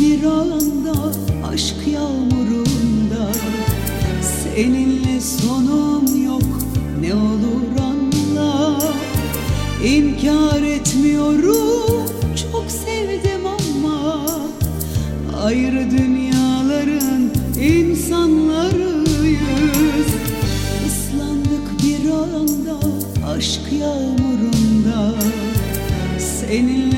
bir anda aşk yağmurunda. Seninle sonum yok ne olur anla. İnkar etmiyorum çok sevdim ama. Ayrı dünyaların insanlarıyız. Islandık bir anda aşk yağmurunda. Seninle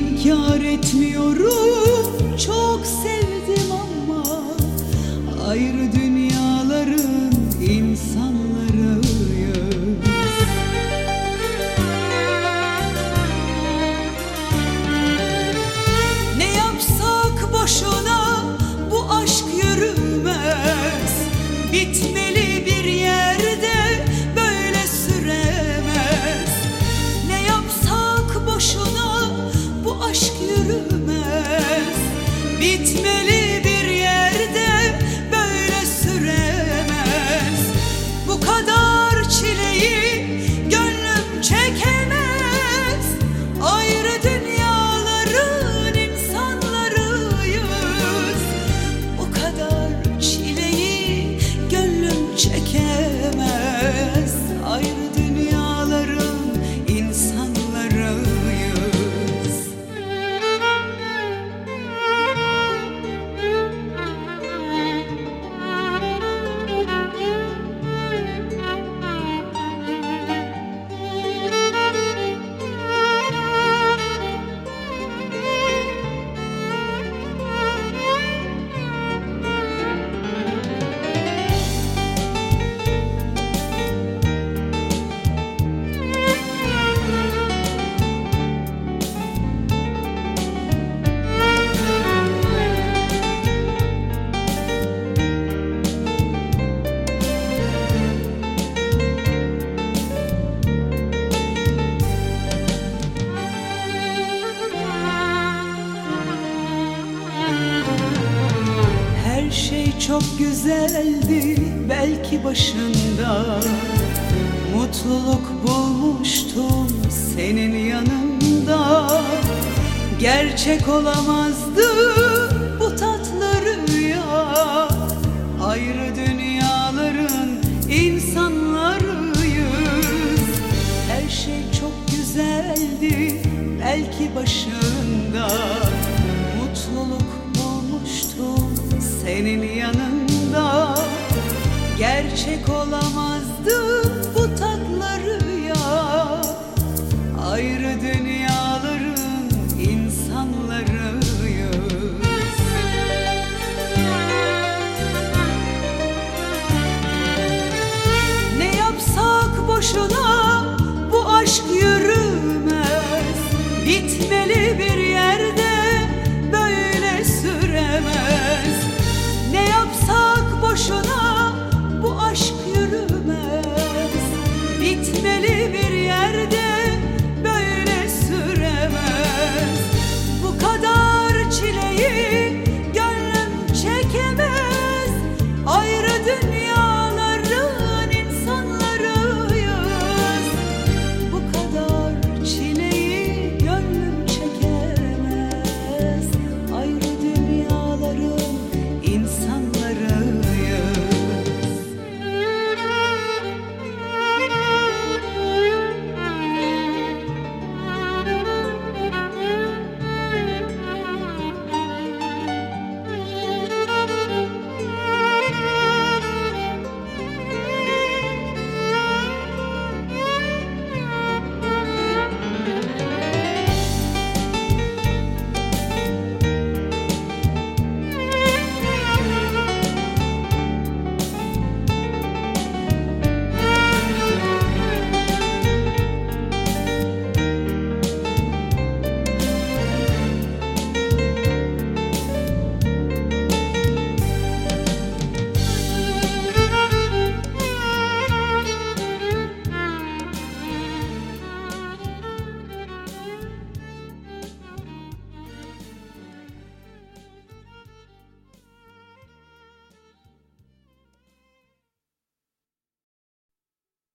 İnkar etmiyorum çok sevdim ama Ayrı dünyaların insanlarıyız Ne yapsak boşuna bu aşk yürümez Bitmeli Bitmeli çok güzeldi belki başında. Mutluluk bulmuştum senin yanında. Gerçek olamazdı bu tatlı rüya. Ayrı dünyaların insanlarıyız. Her şey çok güzeldi belki başında senin yanında Gerçek olan